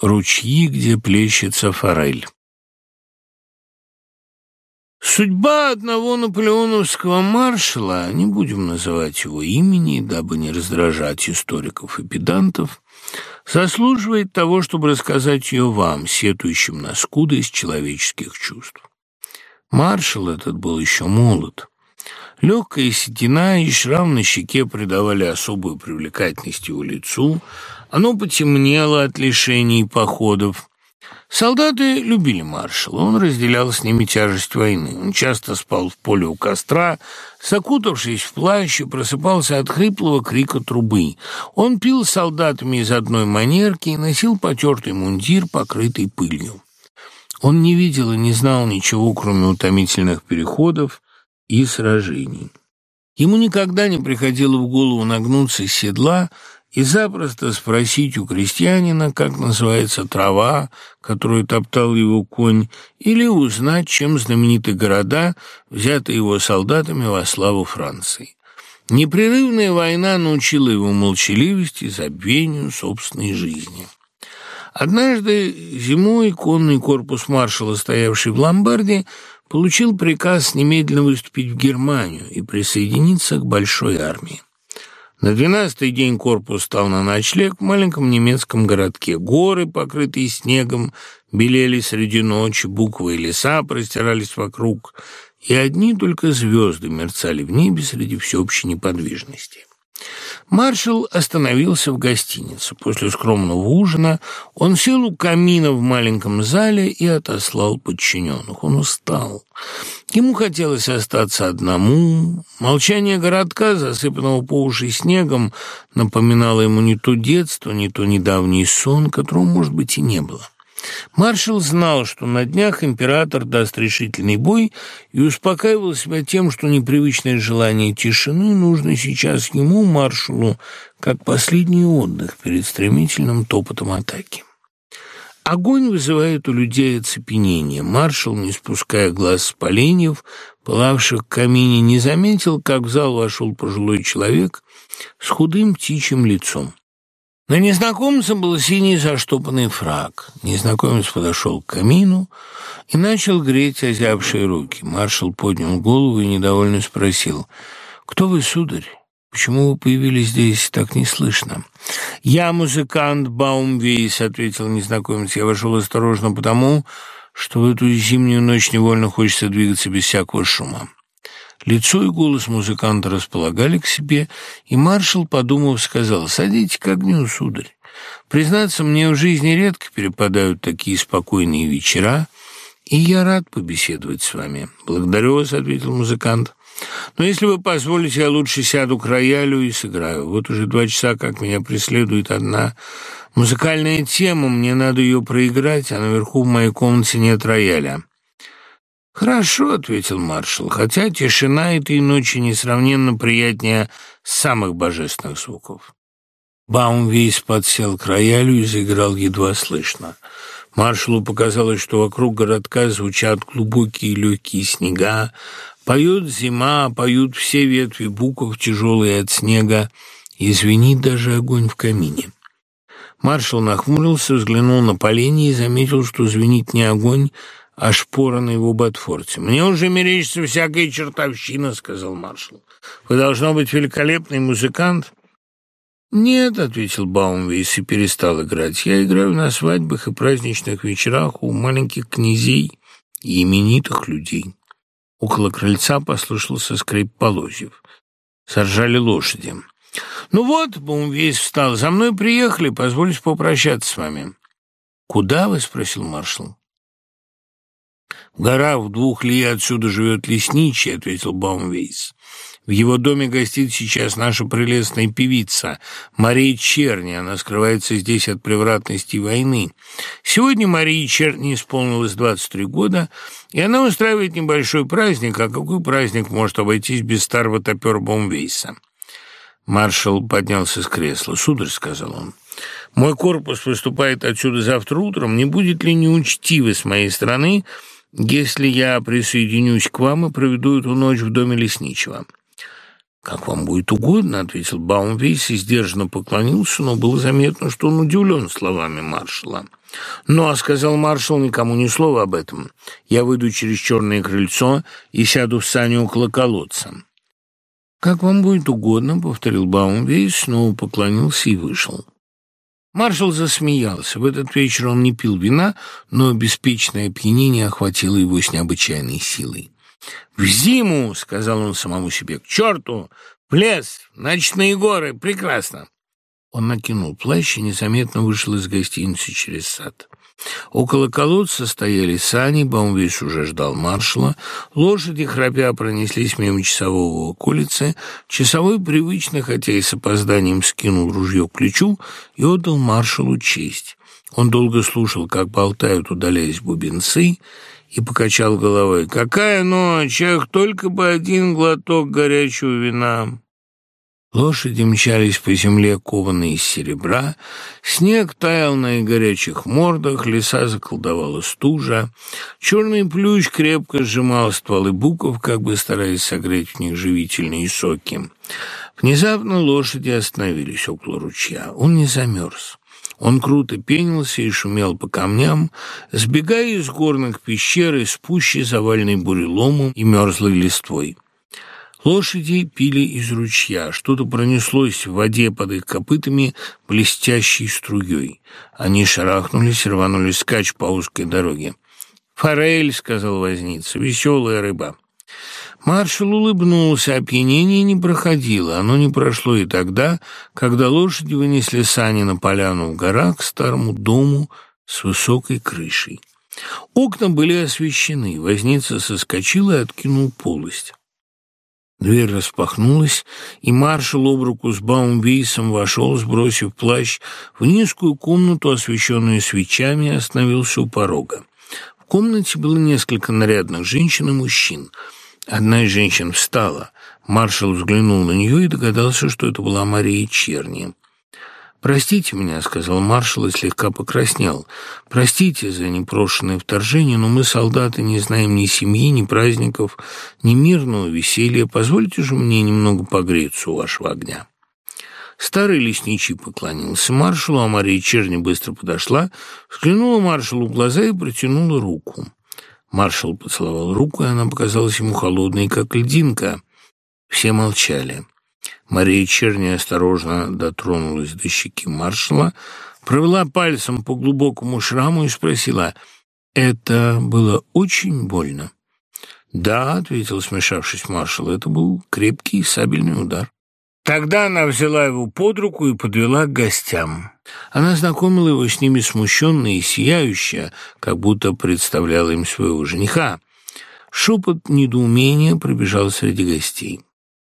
Ручьи, где плещется форель. Судьба одного наполеоновского маршала, не будем называть его имени, дабы не раздражать историков и педантов, заслуживает того, чтобы рассказать ее вам, сетующим на скудость человеческих чувств. Маршал этот был еще молод. Легкая седина и шрам на щеке придавали особую привлекательность его лицу, оно потемнело от лишений походов. Солдаты любили маршала, он разделял с ними тяжесть войны. Он часто спал в поле у костра, закутавшись в плащ и просыпался от хриплого крика трубы. Он пил с солдатами из одной манерки и носил потертый мундир, покрытый пылью. Он не видел и не знал ничего, кроме утомительных переходов и сражений. Ему никогда не приходило в голову нагнуться с седла, и запросто спросить у крестьянина, как называется трава, которую топтал его конь, или узнать, чем знамениты города, взятые его солдатами во славу Франции. Непрерывная война научила его молчаливости забвению собственной жизни. Однажды зимой конный корпус маршала, стоявший в ломбарде, получил приказ немедленно выступить в Германию и присоединиться к большой армии. На двенадцатый день корпус стал на ночлег в маленьком немецком городке. Горы, покрытые снегом, белели среди ночи, буквы и леса простирались вокруг, и одни только звезды мерцали в небе среди всеобщей неподвижности. Маршал остановился в гостинице. После скромного ужина он сел у камина в маленьком зале и отослал подчиненных. Он устал. Ему хотелось остаться одному. Молчание городка, засыпанного по уши снегом, напоминало ему не то детство, не то недавний сон, которого, может быть, и не было. Маршал знал, что на днях император даст решительный бой и успокаивал себя тем, что непривычное желание тишины нужно сейчас ему, маршалу, как последний отдых перед стремительным топотом атаки. Огонь вызывает у людей оцепенение. Маршал, не спуская глаз с поленьев, пылавших в камине, не заметил, как в зал вошел пожилой человек с худым птичьим лицом. На незнакомце был синий заштопанный фраг. Незнакомец подошел к камину и начал греть озябшие руки. Маршал поднял голову и недовольно спросил, «Кто вы, сударь? Почему вы появились здесь так неслышно?» «Я музыкант Баумвейс», — ответил незнакомец. «Я вошел осторожно потому, что в эту зимнюю ночь невольно хочется двигаться без всякого шума». Лицо и голос музыканта располагали к себе, и маршал, подумав, сказал, «Садитесь к огню, сударь. Признаться, мне в жизни редко перепадают такие спокойные вечера, и я рад побеседовать с вами». «Благодарю вас», — ответил музыкант. «Но если вы позволите, я лучше сяду к роялю и сыграю. Вот уже два часа, как меня преследует одна музыкальная тема, мне надо ее проиграть, а наверху в моей комнате нет рояля». «Хорошо», — ответил маршал, «хотя тишина этой ночи несравненно приятнее самых божественных звуков». Баумвейс подсел к роялю и заиграл едва слышно. Маршалу показалось, что вокруг городка звучат глубокие легкие снега, поют зима, поют все ветви букв, тяжелые от снега, и звенит даже огонь в камине. Маршал нахмурился, взглянул на поленье и заметил, что звенит не огонь, а шпора на его ботфорте. «Мне уже мерещится всякая чертовщина», — сказал маршал. «Вы, должно быть, великолепный музыкант». «Нет», — ответил Баумвейс и перестал играть. «Я играю на свадьбах и праздничных вечерах у маленьких князей и именитых людей». Около крыльца послышался скрип полозьев. Заржали лошади. «Ну вот», — Баумвейс встал, — «за мной приехали, позвольте попрощаться с вами». «Куда вы?» — спросил маршал. «В горах в двух лье отсюда живет лесничий», — ответил Баумвейс. «В его доме гостит сейчас наша прелестная певица Мария Черни. Она скрывается здесь от превратности войны. Сегодня Марии Черни исполнилось 23 года, и она устраивает небольшой праздник. А какой праздник может обойтись без старого тапера Баумвейса?» Маршал поднялся с кресла. «Сударь», — сказал он, — «мой корпус выступает отсюда завтра утром. Не будет ли неучтиво с моей стороны...» если я присоединюсь к вам и проведу эту ночь в доме лесничего. «Как вам будет угодно», — ответил Баумвейс и сдержанно поклонился, но было заметно, что он удивлен словами маршала. «Ну, а сказал маршал, никому ни слова об этом. Я выйду через черное крыльцо и сяду в сани около колодца». «Как вам будет угодно», — повторил Баумвейс, снова поклонился и вышел. Маршал засмеялся. В этот вечер он не пил вина, но беспечное опьянение охватило его с необычайной силой. «В зиму!» — сказал он самому себе. «К черту! В лес! Ночные горы! Прекрасно!» Он накинул плащ и незаметно вышел из гостиницы через сад. Около колодца стояли сани, Баумвейс уже ждал маршала. Лошади, храпя, пронеслись мимо часового к улице. Часовой привычно, хотя и с опозданием, скинул ружье к плечу и отдал маршалу честь. Он долго слушал, как болтают, удаляясь бубенцы, и покачал головой. «Какая ночь! Ах, только бы один глоток горячего вина!» Лошади мчались по земле, кованные из серебра, снег таял на их горячих мордах, леса заколдовала стужа, черный плющ крепко сжимал стволы буков, как бы стараясь согреть в них живительные соки. Внезапно лошади остановились около ручья. Он не замерз. Он круто пенился и шумел по камням, сбегая из горных пещер из пущи, заваленной буреломом и мерзлой листвой. Лошади пили из ручья, что-то пронеслось в воде под их копытами блестящей струей. Они шарахнулись рванули скач по узкой дороге. «Форель», — сказал возница, — «веселая рыба». Маршал улыбнулся, опьянение не проходило. Оно не прошло и тогда, когда лошади вынесли сани на поляну в горах к старому дому с высокой крышей. Окна были освещены, возница соскочил и откинул полость. Дверь распахнулась, и маршал об руку с Баумвейсом вошел, сбросив плащ, в низкую комнату, освещенную свечами, и остановился у порога. В комнате было несколько нарядных женщин и мужчин — Одна из женщин встала. Маршал взглянул на нее и догадался, что это была Мария Черни. «Простите меня», — сказал маршал и слегка покраснел. «Простите за непрошенное вторжение, но мы, солдаты, не знаем ни семьи, ни праздников, ни мирного веселья. Позвольте же мне немного погреться у вашего огня». Старый лесничий поклонился маршалу, а Мария Черни быстро подошла, взглянула маршалу в глаза и протянула руку. Маршал поцеловал руку, и она показалась ему холодной, как льдинка. Все молчали. Мария Черни осторожно дотронулась до щеки маршала, провела пальцем по глубокому шраму и спросила, «Это было очень больно?» «Да», — ответил, смешавшись маршал, — «это был крепкий сабельный удар». Тогда она взяла его под руку и подвела к гостям. Она знакомила его с ними смущенно и сияющая, как будто представляла им своего жениха. Шепот недоумения пробежал среди гостей.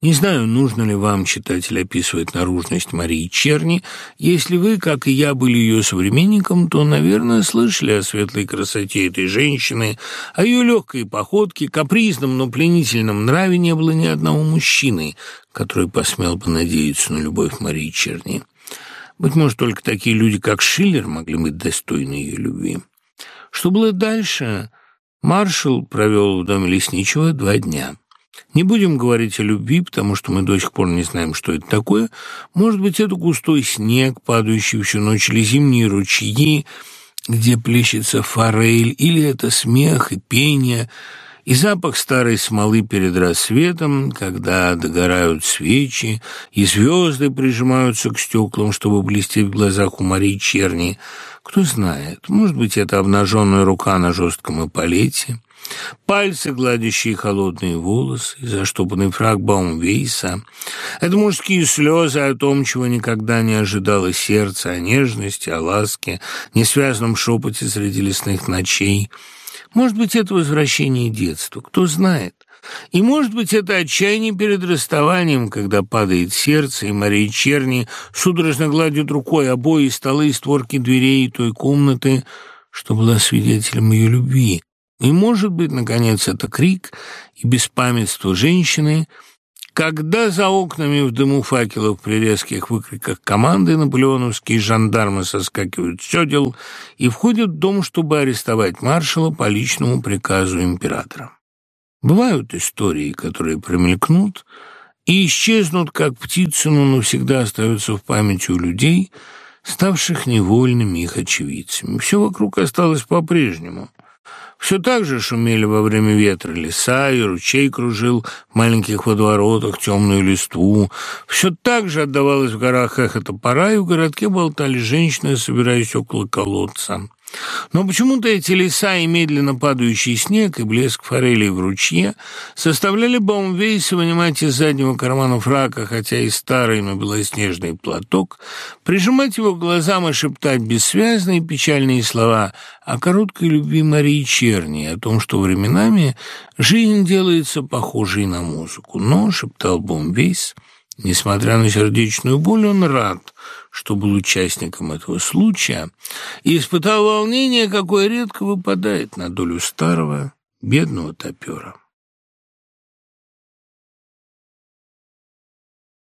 Не знаю, нужно ли вам, читатель, описывать наружность Марии Черни. Если вы, как и я, были ее современником, то, наверное, слышали о светлой красоте этой женщины, о ее легкой походке, капризном, но пленительном нраве не было ни одного мужчины, который посмел бы надеяться на любовь Марии Черни. Быть может, только такие люди, как Шиллер, могли быть достойны ее любви. Что было дальше? Маршал провел в доме лесничего два дня. Не будем говорить о любви, потому что мы до сих пор не знаем, что это такое. Может быть, это густой снег, падающий всю ночь, или зимние ручьи, где плещется форель, или это смех и пение, и запах старой смолы перед рассветом, когда догорают свечи, и звезды прижимаются к стеклам, чтобы блестеть в глазах у Марии Черни. Кто знает, может быть, это обнаженная рука на жестком эполете, Пальцы, гладящие холодные волосы, заштопанный фраг Баумвейса. Это мужские слезы о том, чего никогда не ожидало сердце, о нежности, о ласке, несвязанном шепоте среди лесных ночей. Может быть, это возвращение детства, кто знает. И, может быть, это отчаяние перед расставанием, когда падает сердце, и Мария Черни судорожно гладит рукой обои столы и створки дверей той комнаты, что была свидетелем ее любви, и, может быть, наконец, это крик и беспамятство женщины, когда за окнами в дыму факелов при резких выкриках команды наполеоновские жандармы соскакивают с седел и входят в дом, чтобы арестовать маршала по личному приказу императора. Бывают истории, которые промелькнут, и исчезнут, как птицы, но навсегда остаются в памяти у людей, ставших невольными их очевидцами. Все вокруг осталось по-прежнему. Все так же шумели во время ветра леса, и ручей кружил в маленьких водоворотах темную листву. Все так же отдавалось в горах эхо топора, и в городке болтали женщины, собираясь около колодца. Но почему-то эти леса и медленно падающий снег, и блеск форелей в ручье составляли Баумвейса вынимать из заднего кармана фрака, хотя и старый, но белоснежный платок, прижимать его к глазам и шептать бессвязные печальные слова о короткой любви Марии Черни, о том, что временами жизнь делается похожей на музыку. Но, шептал Баумвейс, несмотря на сердечную боль, он рад, что был участником этого случая, и испытал волнение, какое редко выпадает на долю старого бедного топера.